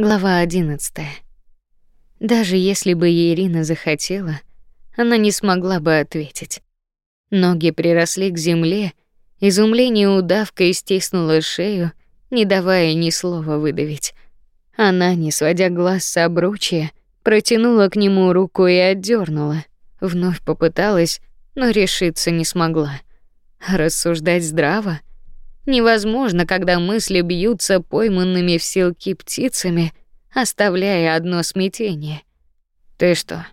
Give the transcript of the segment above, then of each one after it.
Глава 11. Даже если бы Ирина захотела, она не смогла бы ответить. Ноги приросли к земле, изумление удавкой стиснуло шею, не давая ни слова выдавить. Она, не сводя глаз с обручья, протянула к нему руку и отдернула. Вновь попыталась, но решиться не смогла. Рассуждать здраво невозможно, когда мысли бьются пойманными в силки птицами, оставляя одно смятение. Ты что,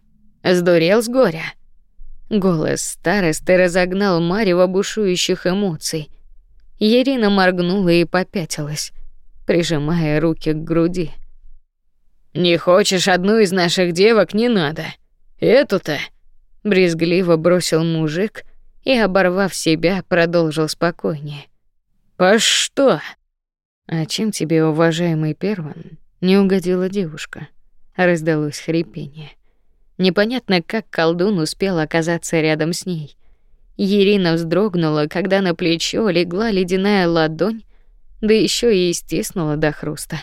сдурел с горя? Голос старосты разогнал марево бушующих эмоций. Ирина моргнула и попятилась, прижимая руки к груди. Не хочешь одну из наших девок, не надо. Эту-то брезгливо бросил мужик и, оборвав себя, продолжил спокойнее. По что? А чем тебе, уважаемый Перван, не угодила девушка? Раздалось хрипение. Непонятно, как колдун успел оказаться рядом с ней. Ирина вздрогнула, когда на плечо легла ледяная ладонь, да еще и стиснула до хруста.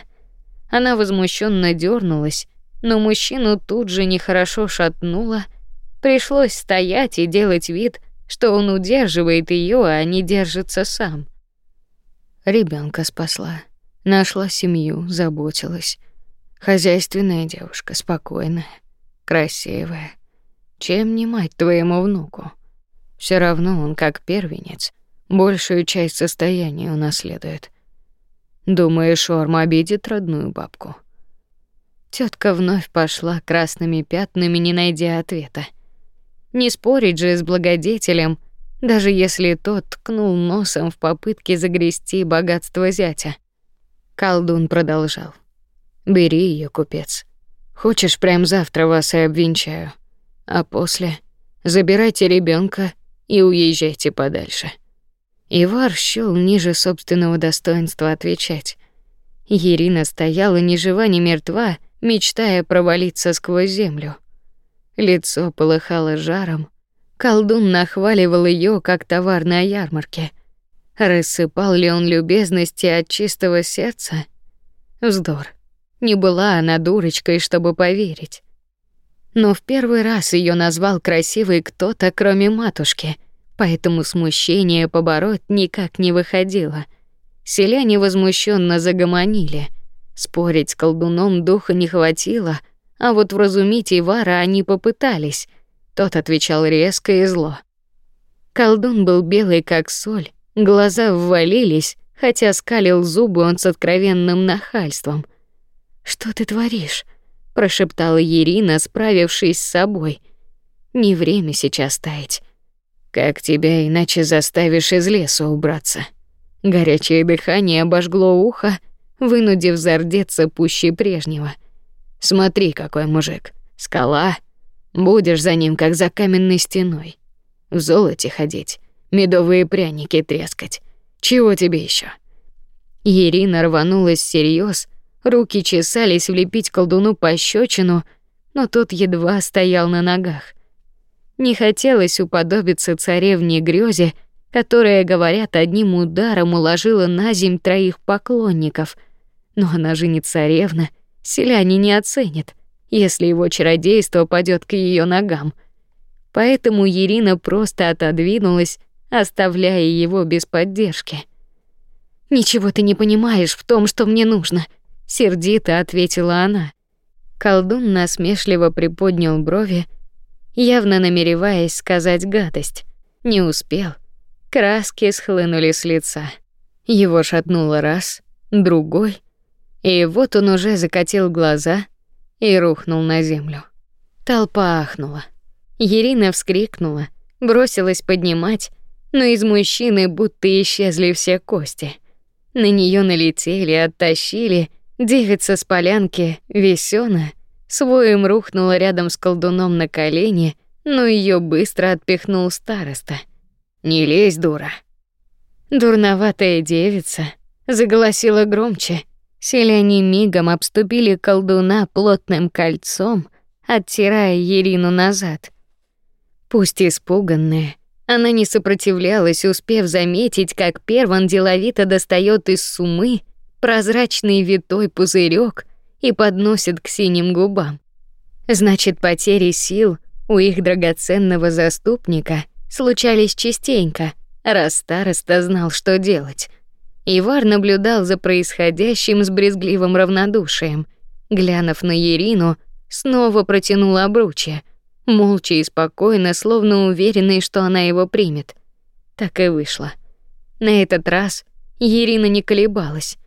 Она возмущенно дернулась, но мужчину тут же нехорошо шатнуло. Пришлось стоять и делать вид, что он удерживает ее, а не держится сам. Ребенка спасла, нашла семью, заботилась. Хозяйственная девушка, спокойная, красивая. Чем не мать твоему внуку? Все равно он как первенец большую часть состояния унаследует. Думаешь, Шорма обидит родную бабку? Тетка вновь пошла красными пятнами, не найдя ответа. Не спорить же с благодетелем, даже если тот ткнул носом в попытке загрести богатство зятя. Колдун продолжал: "Бери ее, купец. Хочешь, прям завтра вас и обвенчаю, а после забирайте ребенка и уезжайте подальше". Ивар счёл ниже собственного достоинства отвечать. Ирина стояла ни жива, ни мертва, мечтая провалиться сквозь землю. Лицо полыхало жаром, Колдун нахваливал ее как товар на ярмарке. Рассыпал ли он любезности от чистого сердца? Вздор. Не была она дурочкой, чтобы поверить. Но в первый раз ее назвал красивой кто-то, кроме матушки, поэтому смущение побороть никак не выходило. Селяне возмущенно загомонили. Спорить с колдуном духа не хватило, а вот вразумить Ивара они попытались — тот отвечал резко и зло. Колдун был белый как соль, глаза ввалились, хотя скалил зубы он с откровенным нахальством. Что ты творишь? прошептала Ирина, справившись с собой. Не время сейчас таять. Как тебя иначе заставишь из леса убраться? Горячее дыхание обожгло ухо, вынудив зардеться пуще прежнего. Смотри, какой мужик. Скала, Будешь за ним, как за каменной стеной. В золоте ходить, медовые пряники трескать. Чего тебе еще? Ирина рванулась всерьез, руки чесались влепить колдуну пощечину, но тот едва стоял на ногах. Не хотелось уподобиться царевне грёзе, которая, говорят, одним ударом уложила на земь троих поклонников. Но она же не царевна, селяне не оценят если его чародейство падет к ее ногам. Поэтому Ирина просто отодвинулась, оставляя его без поддержки. Ничего ты не понимаешь в том, что мне нужно, сердито ответила она. Колдун насмешливо приподнял брови, явно намереваясь сказать гадость. Не успел. Краски схлынули с лица. Его шатнуло раз, другой, и вот он уже закатил глаза, и рухнул на землю. Толпа ахнула. Ирина вскрикнула, бросилась поднимать, но из мужчины будто исчезли все кости. На нее налетели, оттащили, девица с полянки, весёна, своим рухнула рядом с колдуном на колени, но ее быстро отпихнул староста. «Не лезь, дура!» Дурноватая девица заголосила громче, Селяне мигом обступили колдуна плотным кольцом, оттирая Ирину назад. Пусть испуганная, она не сопротивлялась, успев заметить, как Перван деловито достает из сумы прозрачный витой пузырек и подносит к синим губам. Значит, потери сил у их драгоценного заступника случались частенько, раз староста знал, что делать. Ивар наблюдал за происходящим с брезгливым равнодушием. Глянув на Ерину, снова протянул обручье, молча и спокойно, словно уверенный, что она его примет. Так и вышло. На этот раз Ирина не колебалась.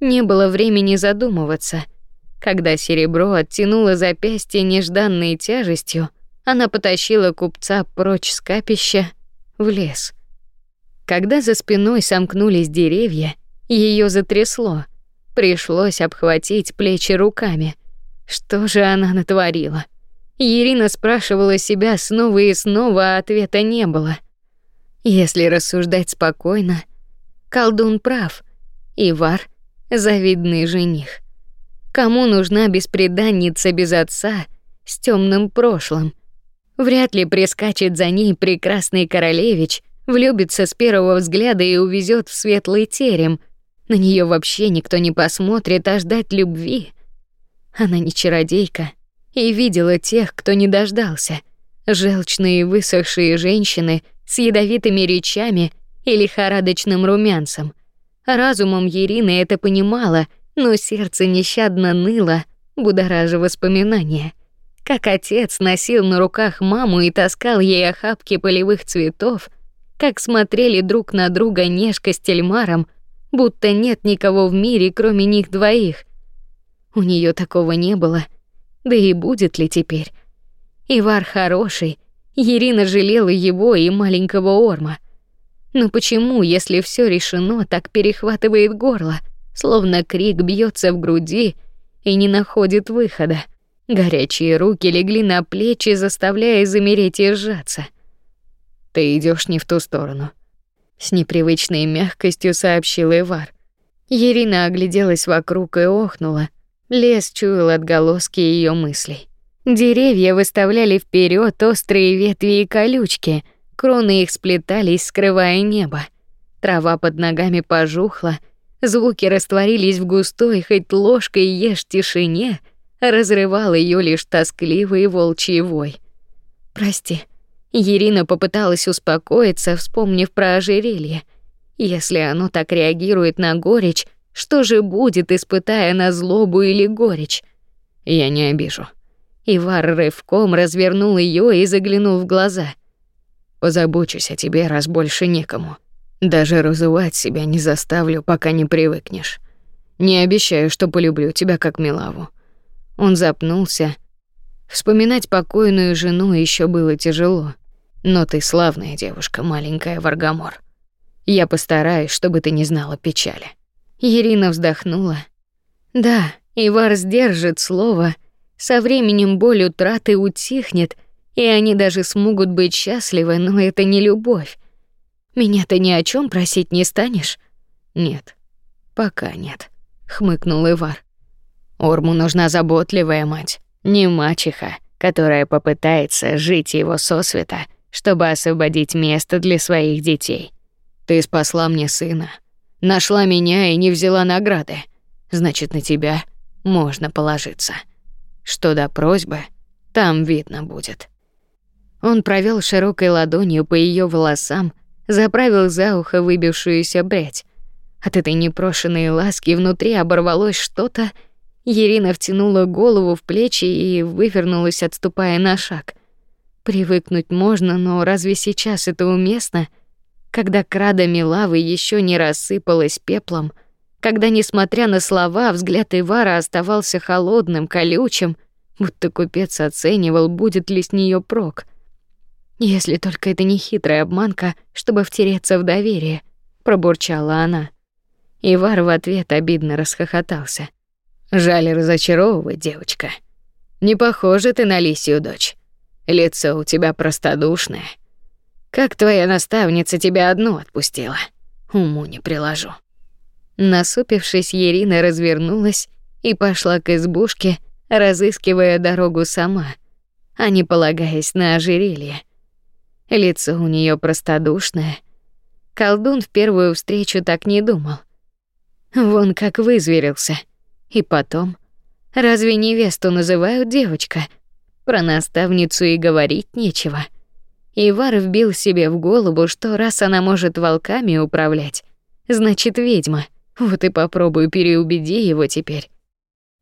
Не было времени задумываться. Когда серебро оттянуло запястье нежданной тяжестью, она потащила купца прочь с капища в лес. Когда за спиной сомкнулись деревья, ее затрясло. Пришлось обхватить плечи руками. Что же она натворила? Ирина спрашивала себя снова и снова, а ответа не было. Если рассуждать спокойно, колдун прав. Ивар завидный жених. Кому нужна бесприданница без отца с темным прошлым? Вряд ли прискачет за ней прекрасный королевич, влюбится с первого взгляда и увезет в светлый терем. На нее вообще никто не посмотрит, а ждать любви. Она не чародейка и видела тех, кто не дождался. Желчные высохшие женщины с ядовитыми речами и лихорадочным румянцем. Разумом Ирины это понимала, но сердце нещадно ныло, будоража воспоминания — как отец носил на руках маму и таскал ей охапки полевых цветов, как смотрели друг на друга Нешка с Тельмаром, будто нет никого в мире, кроме них двоих. У нее такого не было, да и будет ли теперь. Ивар хороший, Ирина жалела его и маленького Орма. Но почему, если все решено, так перехватывает горло, словно крик бьется в груди и не находит выхода? Горячие руки легли на плечи, заставляя замереть и сжаться. Ты идешь не в ту сторону, с непривычной мягкостью сообщил Ивар. Ирина огляделась вокруг и охнула. Лес чуял отголоски ее мыслей. Деревья выставляли вперед острые ветви и колючки, кроны их сплетались, скрывая небо. Трава под ногами пожухла, звуки растворились в густой, хоть ложкой ешь тишине — разрывал ее лишь тоскливый волчий вой. Прости. Ирина попыталась успокоиться, вспомнив про ожерелье. Если оно так реагирует на горечь, что же будет, испытая на злобу или горечь? Я не обижу. Ивар рывком развернул ее и заглянул в глаза. Позабочусь о тебе, раз больше некому. Даже разувать себя не заставлю, пока не привыкнешь. Не обещаю, что полюблю тебя как Милаву. Он запнулся. Вспоминать покойную жену еще было тяжело. Но ты славная девушка, маленькая Варгамор. Я постараюсь, чтобы ты не знала печали. Ирина вздохнула. Да, Ивар сдержит слово. Со временем боль утраты утихнет, и они даже смогут быть счастливы, но это не любовь. Меня ты ни о чем просить не станешь? Нет. Пока нет, хмыкнул Ивар. Орму нужна заботливая мать, не мачеха, которая попытается жить его сосвета, чтобы освободить место для своих детей. Ты спасла мне сына, нашла меня и не взяла награды. Значит, на тебя можно положиться. Что до просьбы, там видно будет. Он провел широкой ладонью по ее волосам, заправил за ухо выбившуюся прядь. От этой непрошенной ласки внутри оборвалось что-то, Ирина втянула голову в плечи и вывернулась, отступая на шаг. Привыкнуть можно, но разве сейчас это уместно, когда крада Милавы еще не рассыпалась пеплом, когда, несмотря на слова, взгляд Ивара оставался холодным, колючим, будто купец оценивал, будет ли с нее прок. Если только это не хитрая обманка, чтобы втереться в доверие, пробурчала она. Ивар в ответ обидно расхохотался. Жаль разочаровывать, девочка. Не похожа ты на лисью дочь. Лицо у тебя простодушное. Как твоя наставница тебя одну отпустила? Уму не приложу. Насупившись, Ирина развернулась и пошла к избушке, разыскивая дорогу сама, а не полагаясь на ожерелье. Лицо у нее простодушное. Колдун в первую встречу так не думал. Вон как вызверился — и потом, Разве невесту называют девочка? Про наставницу и говорить нечего. Ивар вбил себе в голову, что раз она может волками управлять, значит ведьма. Вот и попробую переубеди его теперь.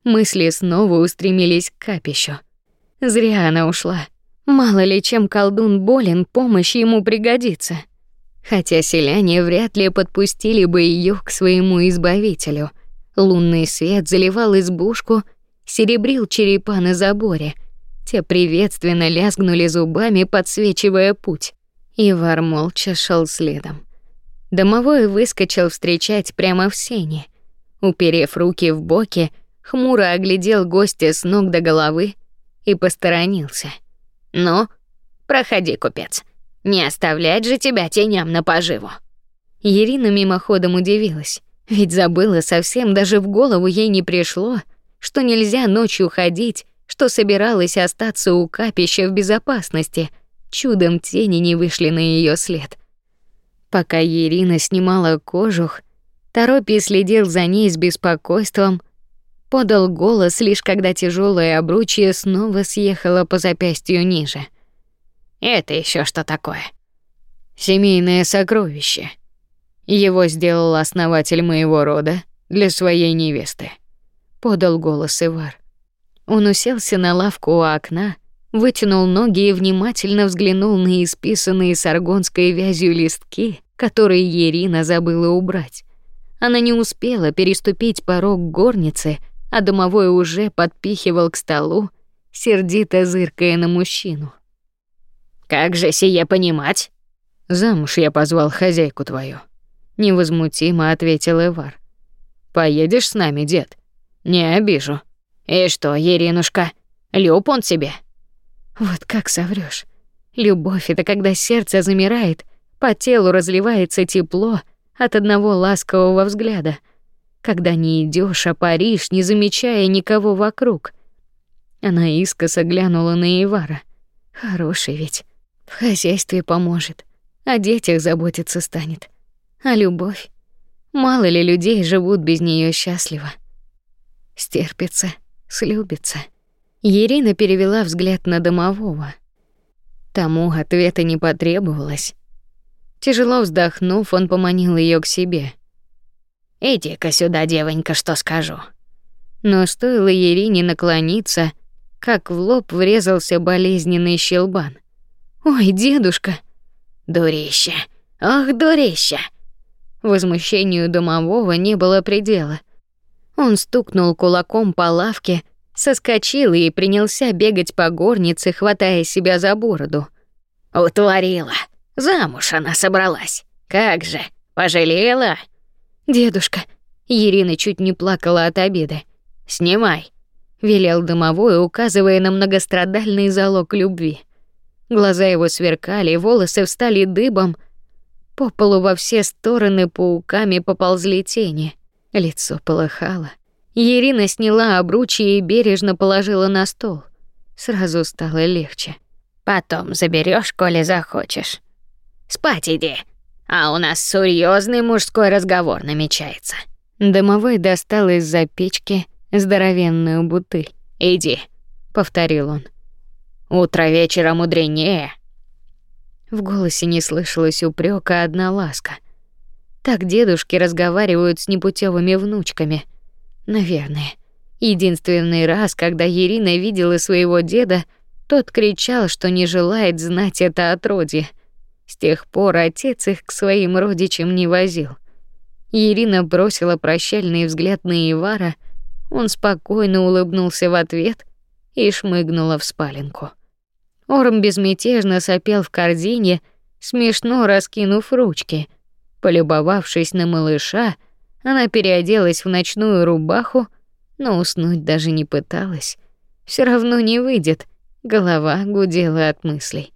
Мысли снова устремились к капищу. Зря она ушла. Мало ли чем колдун болен, помощь ему пригодится. Хотя селяне вряд ли подпустили бы ее к своему избавителю. Лунный свет заливал избушку, серебрил черепа на заборе. Те приветственно лязгнули зубами, подсвечивая путь. Ивар молча шел следом. Домовой выскочил встречать прямо в сене. Уперев руки в боки, хмуро оглядел гостя с ног до головы и посторонился. «Ну, проходи, купец. Не оставлять же тебя теням на поживу». Ирина мимоходом удивилась, ведь забыла совсем, даже в голову ей не пришло, что нельзя ночью ходить, что собиралась остаться у капища в безопасности. Чудом тени не вышли на ее след. Пока Ирина снимала кожух, Торопи следил за ней с беспокойством, подал голос лишь когда тяжелое обручье снова съехало по запястью ниже. Это еще что такое? Семейное сокровище. Его сделал основатель моего рода для своей невесты. Подал голос Ивар. Он уселся на лавку у окна, вытянул ноги и внимательно взглянул на исписанные саргонской вязью листки, которые Ирина забыла убрать. Она не успела переступить порог горницы, а домовой уже подпихивал к столу, сердито зыркая на мужчину. Как же сие понимать? Замуж я позвал хозяйку твою, невозмутимо ответил Ивар. Поедешь с нами, дед? Не обижу. И что, Еринушка, люб он тебе? Вот как соврёшь. Любовь это когда сердце замирает, по телу разливается тепло от одного ласкового взгляда когда не идешь, а паришь, не замечая никого вокруг. Она искоса глянула на Ивара. Хороший ведь. В хозяйстве поможет, о детях заботиться станет. А любовь? Мало ли людей живут без нее счастливо. Стерпится, слюбится. Ирина перевела взгляд на домового. Тому ответа не потребовалось. Тяжело вздохнув, он поманил ее к себе. Иди-ка сюда, девонька, что скажу. Но стоило Ерине наклониться, как в лоб врезался болезненный щелбан. Ой, дедушка, дурище. Ах, дурище. Возмущению домового не было предела. Он стукнул кулаком по лавке, соскочил и принялся бегать по горнице, хватая себя за бороду. Утворила. Замуж она собралась. Как же, пожалела? Дедушка, Ирина чуть не плакала от обиды. Снимай, велел домовой, указывая на многострадальный залог любви. Глаза его сверкали, волосы встали дыбом, по полу во все стороны пауками поползли тени. Лицо полыхало. Ирина сняла обручье и бережно положила на стол. Сразу стало легче. Потом заберешь, коли захочешь. Спать иди. А у нас серьезный мужской разговор намечается. Домовой достал из-за печки здоровенную бутыль. Иди, повторил он. Утро вечера мудренее. В голосе не слышалось упрека, одна ласка. Так дедушки разговаривают с непутевыми внучками. Наверное. Единственный раз, когда Ирина видела своего деда, тот кричал, что не желает знать это отродье. С тех пор отец их к своим родичам не возил. Ирина бросила прощальный взгляд на Ивара, он спокойно улыбнулся в ответ и шмыгнула в спаленку. Орм безмятежно сопел в корзине, смешно раскинув ручки. Полюбовавшись на малыша, она переоделась в ночную рубаху, но уснуть даже не пыталась. Все равно не выйдет. Голова гудела от мыслей.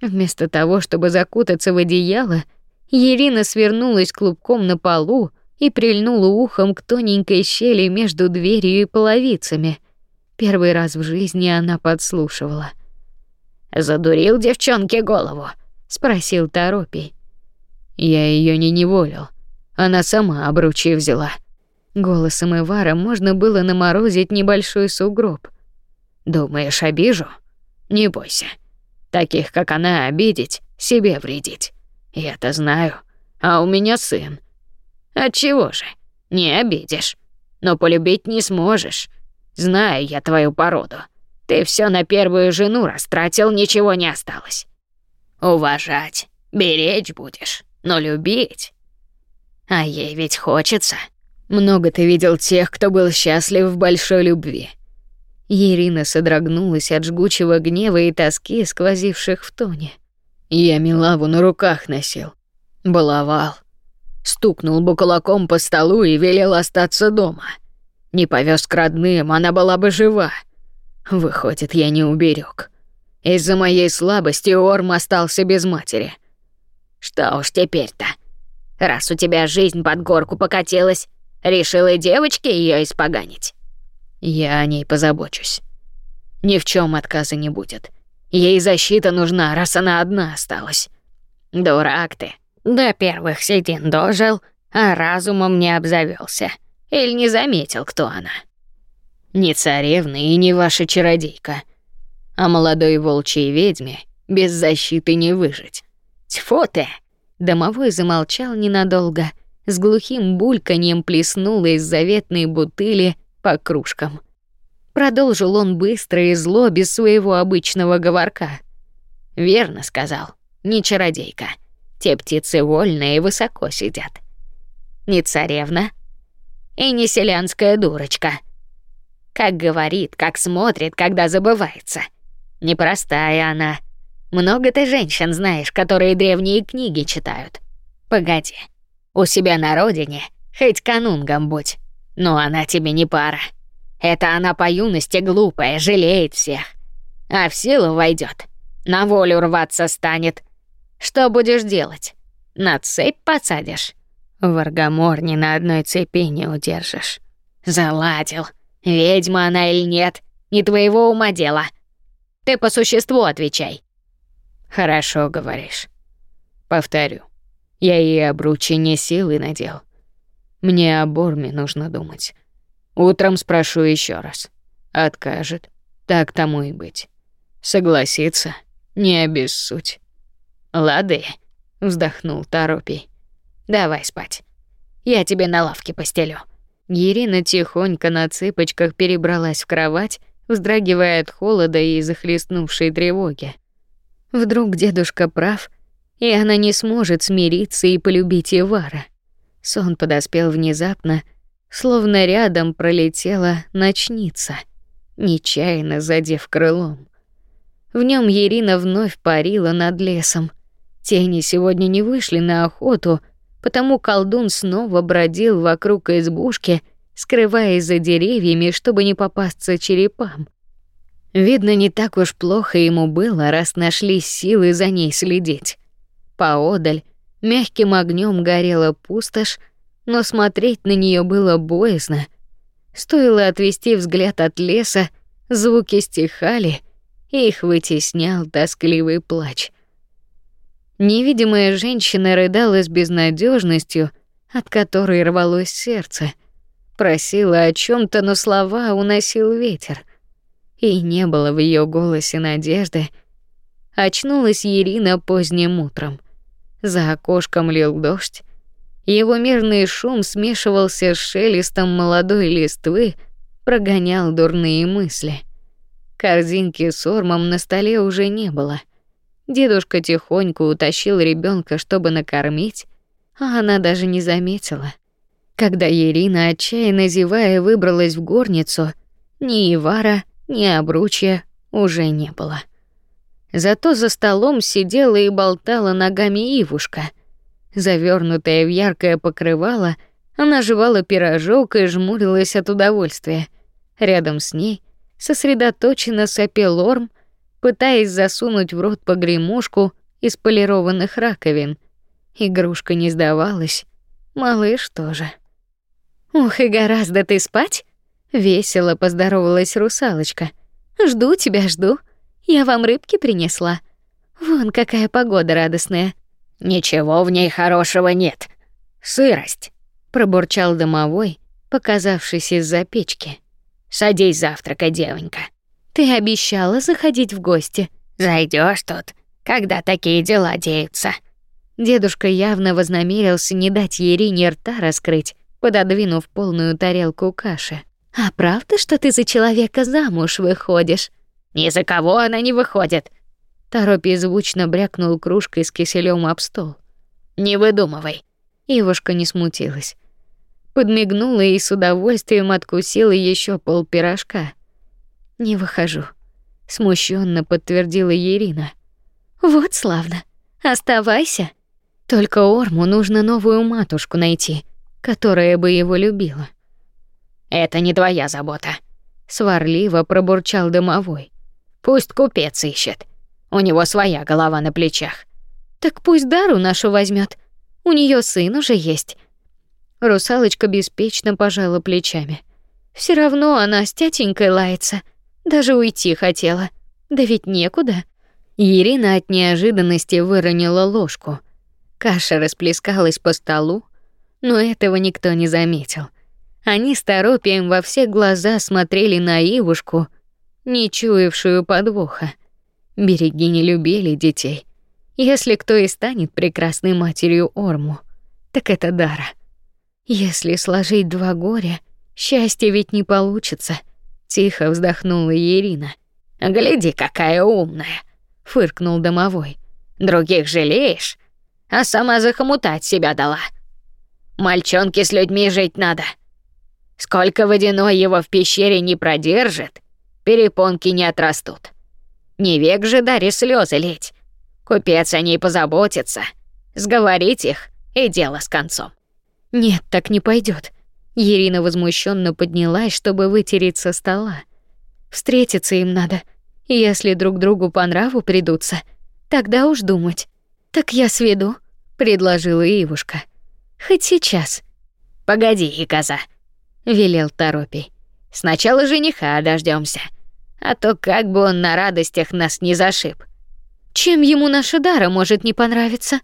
Вместо того, чтобы закутаться в одеяло, Ирина свернулась клубком на полу и прильнула ухом к тоненькой щели между дверью и половицами. Первый раз в жизни она подслушивала. «Задурил девчонке голову?» — спросил Торопий. «Я ее не неволил. Она сама обручи взяла». Голосом Ивара можно было наморозить небольшой сугроб. Думаешь, обижу? Не бойся. Таких, как она, обидеть, себе вредить. Я-то знаю. А у меня сын. Отчего же? Не обидишь. Но полюбить не сможешь. Знаю я твою породу. Ты все на первую жену растратил, ничего не осталось. Уважать, беречь будешь, но любить. А ей ведь хочется. Много ты видел тех, кто был счастлив в большой любви. Ирина содрогнулась от жгучего гнева и тоски, сквозивших в тоне. Я Милаву на руках носил, баловал, стукнул бы кулаком по столу и велел остаться дома. Не повез к родным, она была бы жива. Выходит, я не уберег. Из-за моей слабости Орм остался без матери. Что уж теперь-то? Раз у тебя жизнь под горку покатилась, решил и девочке ее испоганить. Я о ней позабочусь. Ни в чем отказа не будет. Ей защита нужна, раз она одна осталась. Дурак ты. До первых седин дожил, а разумом не обзавелся. Или не заметил, кто она. Не царевна и не ваша чародейка. А молодой волчьей ведьме без защиты не выжить. Тьфу ты! Домовой замолчал ненадолго, с глухим бульканьем плеснуло из заветной бутыли по кружкам. Продолжил он быстро и зло, без своего обычного говорка. «Верно сказал, не чародейка. Те птицы вольные и высоко сидят. Не царевна и не селянская дурочка. Как говорит, как смотрит, когда забывается. Непростая она, много ты женщин знаешь, которые древние книги читают. Погоди. У себя на родине хоть канунгом будь, но она тебе не пара. Это она по юности глупая, жалеет всех. А в силу войдет, на волю рваться станет. Что будешь делать? На цепь посадишь? В Аргамор ни на одной цепи не удержишь. Заладил. Ведьма она или нет, не твоего ума дело. Ты по существу отвечай. Хорошо говоришь. Повторю. Я ей обручи не силы надел. Мне о Борме нужно думать. Утром спрошу еще раз. Откажет. Так тому и быть. Согласится. Не обессудь. Лады, вздохнул Торопий. Давай спать. Я тебе на лавке постелю. Ирина тихонько на цыпочках перебралась в кровать, вздрагивая от холода и захлестнувшей тревоги. Вдруг дедушка прав, и она не сможет смириться и полюбить Ивара. Сон подоспел внезапно, словно рядом пролетела ночница, нечаянно задев крылом. В нем Ирина вновь парила над лесом. Тени сегодня не вышли на охоту, потому колдун снова бродил вокруг избушки, скрываясь за деревьями, чтобы не попасться черепам. Видно, не так уж плохо ему было, раз нашли силы за ней следить. Поодаль мягким огнем горела пустошь, но смотреть на нее было боязно. Стоило отвести взгляд от леса, звуки стихали, и их вытеснял тоскливый плач. Невидимая женщина рыдала с безнадежностью, от которой рвалось сердце. Просила о чем то но слова уносил ветер — и не было в ее голосе надежды. Очнулась Ирина поздним утром. За окошком лил дождь. Его мирный шум смешивался с шелестом молодой листвы, прогонял дурные мысли. Корзинки с ормом на столе уже не было. Дедушка тихонько утащил ребенка, чтобы накормить, а она даже не заметила. Когда Ирина, отчаянно зевая, выбралась в горницу, ни Ивара, ни обручья уже не было. Зато за столом сидела и болтала ногами Ивушка. Завернутая в яркое покрывало, она жевала пирожок и жмурилась от удовольствия. Рядом с ней сосредоточенно сопел Орм, пытаясь засунуть в рот погремушку из полированных раковин. Игрушка не сдавалась. Малыш тоже. «Ух, и гораздо ты спать!» Весело поздоровалась русалочка. Жду тебя, жду. Я вам рыбки принесла. Вон какая погода радостная. Ничего в ней хорошего нет. Сырость, пробурчал домовой, показавшись из-за печки. Садись завтракай, девонька. Ты обещала заходить в гости. Зайдешь тут, когда такие дела деются. Дедушка явно вознамерился не дать Ерине рта раскрыть, пододвинув полную тарелку каши. А правда, что ты за человека замуж выходишь? Ни за кого она не выходит. Торопи звучно брякнул кружкой с киселем об стол. Не выдумывай. Ивушка не смутилась. Подмигнула и с удовольствием откусила еще пол пирожка. Не выхожу, смущенно подтвердила Ирина. Вот славно. Оставайся. Только Орму нужно новую матушку найти, которая бы его любила. Это не твоя забота, сварливо пробурчал домовой. Пусть купец ищет. У него своя голова на плечах. Так пусть Дару нашу возьмет. У нее сын уже есть. Русалочка беспечно пожала плечами. Все равно она с тятенькой лается. Даже уйти хотела. Да ведь некуда. Ирина от неожиданности выронила ложку. Каша расплескалась по столу, но этого никто не заметил. Они с Торопием во все глаза смотрели на Ивушку, не чуявшую подвоха. Береги не любили детей. Если кто и станет прекрасной матерью Орму, так это Дара. Если сложить два горя, счастья ведь не получится, тихо вздохнула Ирина. Гляди, какая умная, фыркнул домовой. Других жалеешь, а сама захомутать себя дала. Мальчонке с людьми жить надо. Сколько водяной его в пещере не продержит, перепонки не отрастут. Не век же Даре слезы лить. Купец о ней позаботится, сговорить их и дело с концом. Нет, так не пойдет. Ирина возмущенно поднялась, чтобы вытереть со стола. Встретиться им надо. Если друг другу по нраву придутся, тогда уж думать. Так я сведу, предложила Ивушка. Хоть сейчас. Погоди, и коза, велел Торопий. Сначала жениха дождемся, а то как бы он на радостях нас не зашиб. Чем ему наша дара может не понравиться?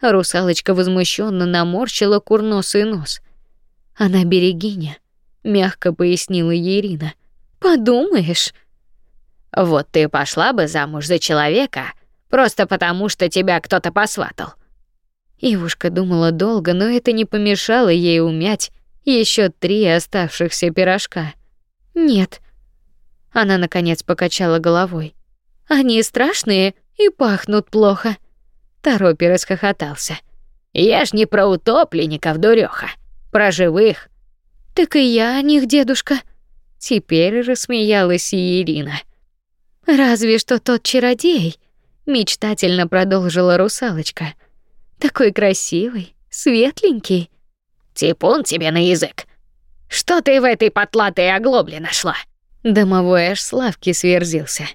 Русалочка возмущенно наморщила курносый нос. Она берегиня, мягко пояснила Ирина. Подумаешь. Вот ты пошла бы замуж за человека, просто потому что тебя кто-то посватал. Ивушка думала долго, но это не помешало ей умять еще три оставшихся пирожка. Нет. Она наконец покачала головой. Они страшные и пахнут плохо. Торопи расхохотался. Я ж не про утопленников, дуреха, про живых. Так и я о них, дедушка. Теперь рассмеялась и Ирина. Разве что тот чародей, мечтательно продолжила русалочка. Такой красивый, светленький. Типун тебе на язык. Что ты в этой потлатой оглобле нашла? Домовой аж Славки сверзился.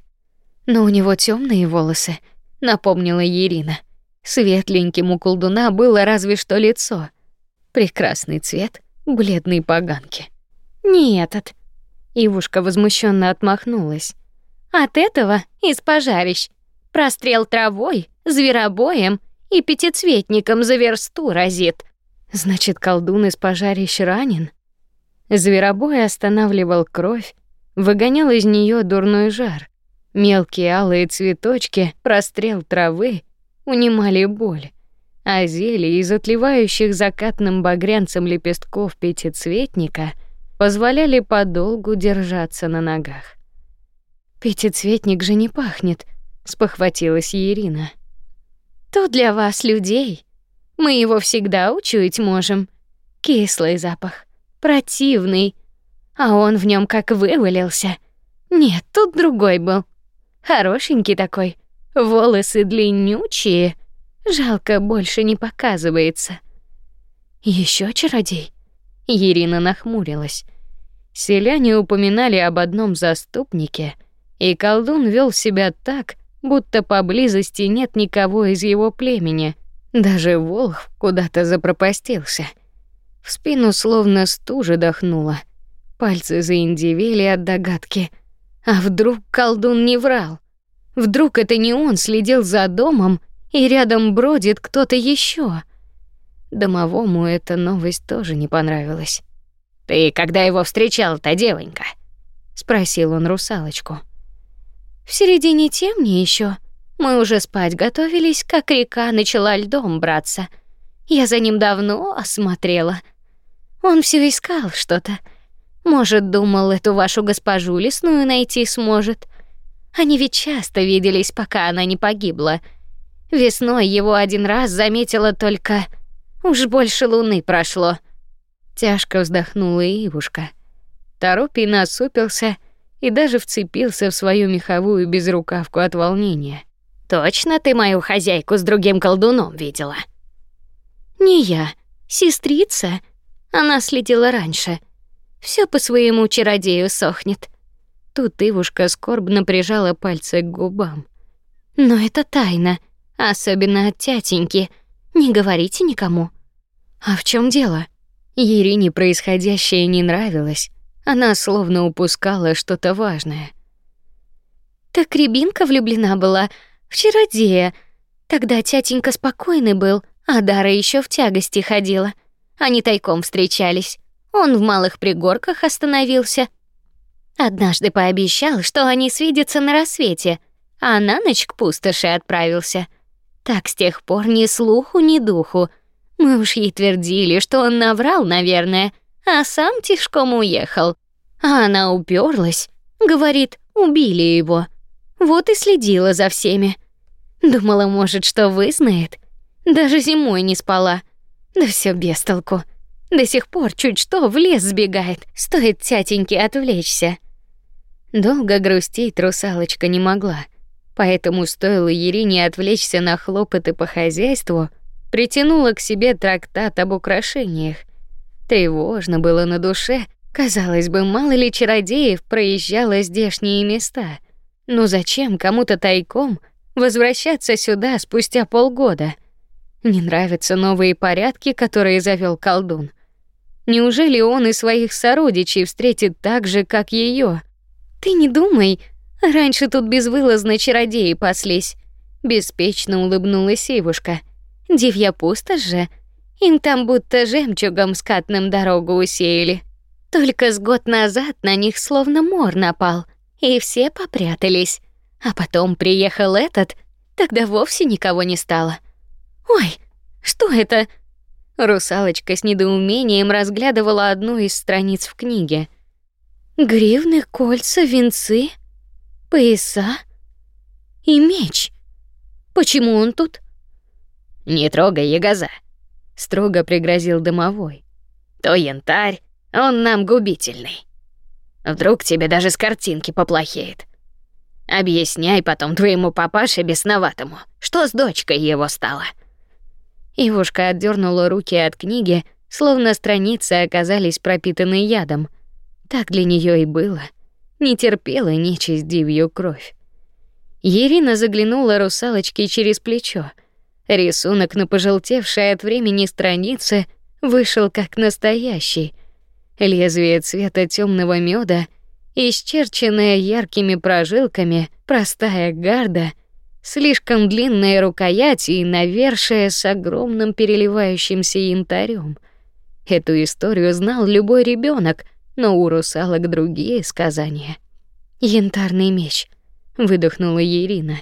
Но у него темные волосы, напомнила Ирина. Светленьким у колдуна было разве что лицо. Прекрасный цвет бледной поганки. Не этот. Ивушка возмущенно отмахнулась. От этого из пожарищ. Прострел травой, зверобоем и пятицветником за версту разит. Значит, колдун из пожарищ ранен? Зверобой останавливал кровь, выгонял из нее дурной жар. Мелкие алые цветочки, прострел травы унимали боль, а зелье из отливающих закатным багрянцем лепестков пятицветника позволяли подолгу держаться на ногах. Пятицветник же не пахнет, спохватилась Ирина. То для вас, людей. Мы его всегда учуять можем. Кислый запах, противный, а он в нем как вывалился. Нет, тут другой был. Хорошенький такой, волосы длиннючие. Жалко, больше не показывается. Еще чародей. Ирина нахмурилась. Селяне упоминали об одном заступнике, и колдун вел себя так, будто поблизости нет никого из его племени. Даже волх куда-то запропастился. В спину словно стужа дохнула. Пальцы заиндивели от догадки — а вдруг колдун не врал? Вдруг это не он следил за домом, и рядом бродит кто-то еще? Домовому эта новость тоже не понравилась. Ты когда его встречал-то, девонька? спросил он русалочку. В середине темни еще. Мы уже спать готовились, как река начала льдом браться. Я за ним давно осмотрела. Он все искал что-то. Может, думал, эту вашу госпожу лесную найти сможет. Они ведь часто виделись, пока она не погибла. Весной его один раз заметила только... Уж больше луны прошло. Тяжко вздохнула Ивушка. Торопий насупился и даже вцепился в свою меховую безрукавку от волнения. «Точно ты мою хозяйку с другим колдуном видела?» «Не я, сестрица. Она следила раньше. Все по своему чародею сохнет». Тут Ивушка скорбно прижала пальцы к губам. «Но это тайна, особенно от тятеньки. Не говорите никому». «А в чем дело?» Ерине происходящее не нравилось. Она словно упускала что-то важное. Так Рябинка влюблена была в чародея. Тогда тятенька спокойный был, а Дара еще в тягости ходила. Они тайком встречались. Он в малых пригорках остановился. Однажды пообещал, что они свидятся на рассвете, а на ночь к пустоши отправился. Так с тех пор ни слуху, ни духу. Мы уж ей твердили, что он наврал, наверное, а сам тишком уехал. А она уперлась, говорит, убили его. Вот и следила за всеми. Думала, может, что вы знает. Даже зимой не спала. Да все без толку. До сих пор чуть что в лес сбегает, стоит тятеньке отвлечься. Долго грустить русалочка не могла, поэтому стоило Ерине отвлечься на хлопоты по хозяйству, притянула к себе трактат об украшениях. Тревожно было на душе, казалось бы, мало ли чародеев проезжало здешние места. Но зачем кому-то тайком возвращаться сюда спустя полгода? Не нравятся новые порядки, которые завел колдун. Неужели он и своих сородичей встретит так же, как ее? Ты не думай, раньше тут безвылазно чародеи паслись. Беспечно улыбнулась Ивушка. Дивья пустошь же. Им там будто жемчугом скатным дорогу усеяли. Только с год назад на них словно мор напал, и все попрятались. А потом приехал этот, тогда вовсе никого не стало. Ой, что это? Русалочка с недоумением разглядывала одну из страниц в книге. Гривны, кольца, венцы, пояса и меч. Почему он тут? Не трогай ягоза, строго пригрозил домовой. То янтарь, он нам губительный. Вдруг тебе даже с картинки поплохеет. Объясняй потом твоему папаше бесноватому, что с дочкой его стало. Ивушка отдернула руки от книги, словно страницы оказались пропитаны ядом. Так для нее и было. Не терпела нечисть дивью кровь. Ирина заглянула русалочке через плечо — Рисунок на пожелтевшей от времени странице вышел как настоящий. Лезвие цвета темного меда, исчерченное яркими прожилками, простая гарда, слишком длинная рукоять и навершие с огромным переливающимся янтарем. Эту историю знал любой ребенок, но у русалок другие сказания. Янтарный меч, выдохнула Ирина.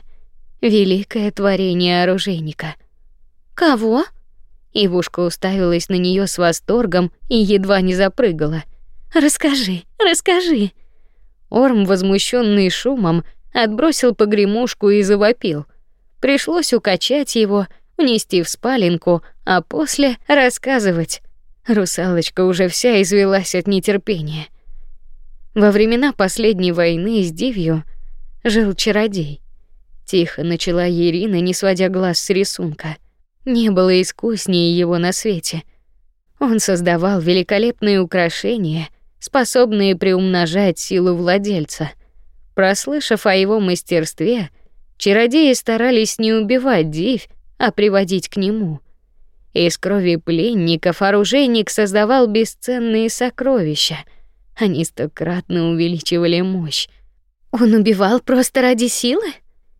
Великое творение оружейника. Кого? Ивушка уставилась на нее с восторгом и едва не запрыгала. Расскажи, расскажи. Орм, возмущенный шумом, отбросил погремушку и завопил. Пришлось укачать его, унести в спаленку, а после рассказывать. Русалочка уже вся извелась от нетерпения. Во времена последней войны с Дивью жил чародей. Тихо начала Ирина, не сводя глаз с рисунка. Не было искуснее его на свете. Он создавал великолепные украшения, способные приумножать силу владельца. Прослышав о его мастерстве, чародеи старались не убивать дивь, а приводить к нему. Из крови пленников оружейник создавал бесценные сокровища. Они стократно увеличивали мощь. Он убивал просто ради силы?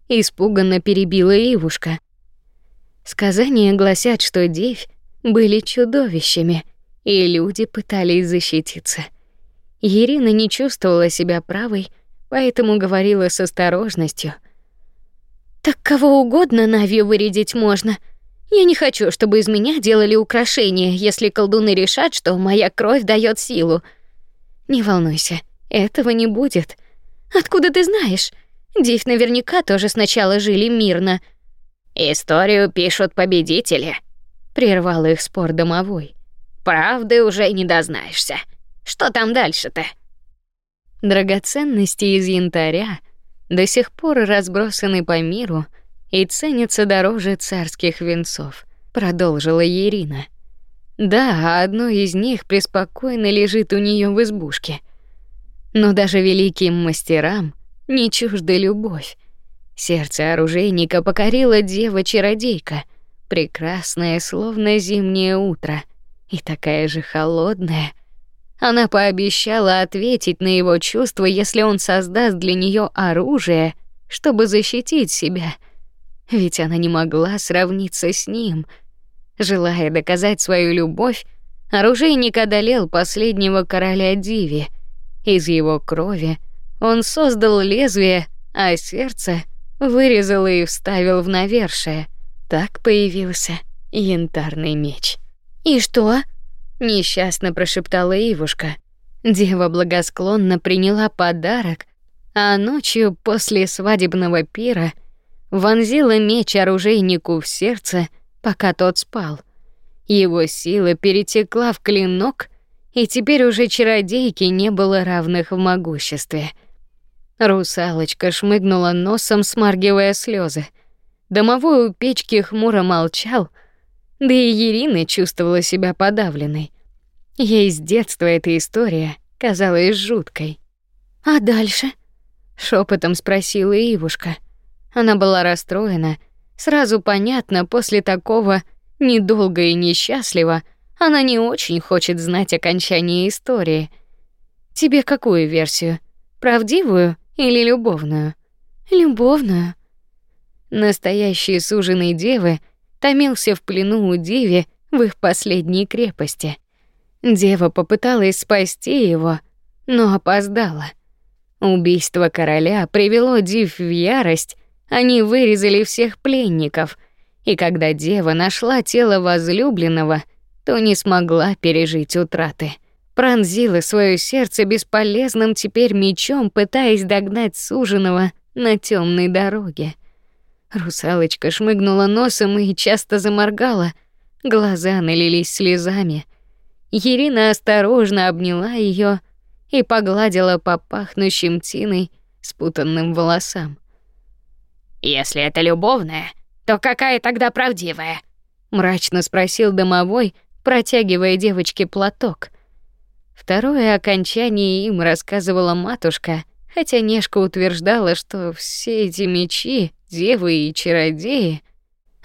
испуганно перебила Ивушка. Сказания гласят, что девь были чудовищами, и люди пытались защититься. Ирина не чувствовала себя правой, поэтому говорила с осторожностью. Так кого угодно Навью вырядить можно. Я не хочу, чтобы из меня делали украшения, если колдуны решат, что моя кровь дает силу. Не волнуйся, этого не будет. Откуда ты знаешь? Див наверняка тоже сначала жили мирно. Историю пишут победители, прервал их спор домовой. Правды уже не дознаешься. Что там дальше-то? Драгоценности из янтаря до сих пор разбросаны по миру и ценятся дороже царских венцов, продолжила Ирина. Да, одно из них преспокойно лежит у нее в избушке. Но даже великим мастерам не чужда любовь. Сердце оружейника покорила дева-чародейка, прекрасная, словно зимнее утро, и такая же холодная. Она пообещала ответить на его чувства, если он создаст для нее оружие, чтобы защитить себя. Ведь она не могла сравниться с ним. Желая доказать свою любовь, оружейник одолел последнего короля Диви. Из его крови он создал лезвие, а сердце вырезал и вставил в навершие. Так появился янтарный меч. И что? Несчастно прошептала Ивушка. Дева благосклонно приняла подарок, а ночью после свадебного пира вонзила меч оружейнику в сердце, пока тот спал. Его сила перетекла в клинок, и теперь уже чародейке не было равных в могуществе. Русалочка шмыгнула носом, смаргивая слезы. Домовой у печки хмуро молчал, да и Ирина чувствовала себя подавленной. Ей с детства эта история казалась жуткой. А дальше? шепотом спросила Ивушка. Она была расстроена. Сразу понятно, после такого недолго и несчастливо она не очень хочет знать окончание истории. Тебе какую версию? Правдивую или любовную? Любовную. Настоящий суженый девы томился в плену у Диви в их последней крепости. Дева попыталась спасти его, но опоздала. Убийство короля привело Див в ярость. Они вырезали всех пленников, и когда дева нашла тело возлюбленного, то не смогла пережить утраты. Пронзила свое сердце бесполезным теперь мечом, пытаясь догнать суженого на темной дороге. Русалочка шмыгнула носом и часто заморгала. Глаза налились слезами. Ирина осторожно обняла ее и погладила по пахнущим тиной спутанным волосам. Если это любовная, то какая тогда правдивая? мрачно спросил домовой, протягивая девочке платок. Второе окончание им рассказывала матушка, хотя Нешка утверждала, что все эти мечи девы и чародеи —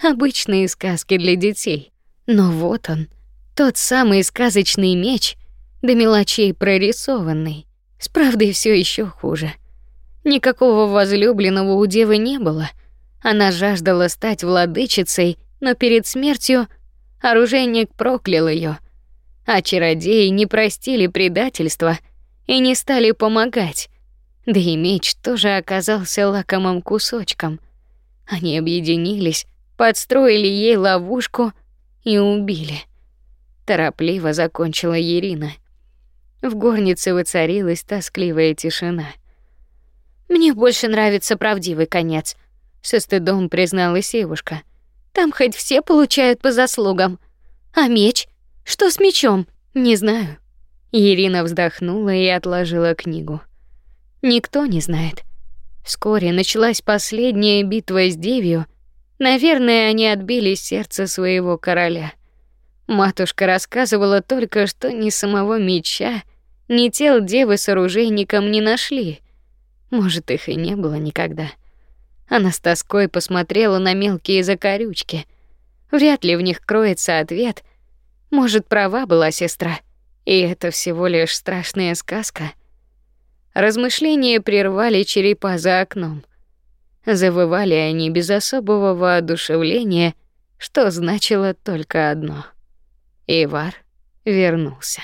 обычные сказки для детей. Но вот он, тот самый сказочный меч, до мелочей прорисованный. С правдой все еще хуже. Никакого возлюбленного у девы не было. Она жаждала стать владычицей, но перед смертью оружейник проклял ее, а чародеи не простили предательства и не стали помогать. Да и меч тоже оказался лакомым кусочком. Они объединились, подстроили ей ловушку и убили. Торопливо закончила Ирина. В горнице воцарилась тоскливая тишина. Мне больше нравится правдивый конец, со стыдом призналась девушка. Там хоть все получают по заслугам. А меч? Что с мечом? Не знаю. Ирина вздохнула и отложила книгу. Никто не знает. Вскоре началась последняя битва с Девью. Наверное, они отбили сердце своего короля. Матушка рассказывала только, что ни самого меча, ни тел девы с оружейником не нашли. Может, их и не было никогда. Она с тоской посмотрела на мелкие закорючки. Вряд ли в них кроется ответ. Может, права была сестра, и это всего лишь страшная сказка. Размышления прервали черепа за окном. Завывали они без особого воодушевления, что значило только одно. Ивар вернулся.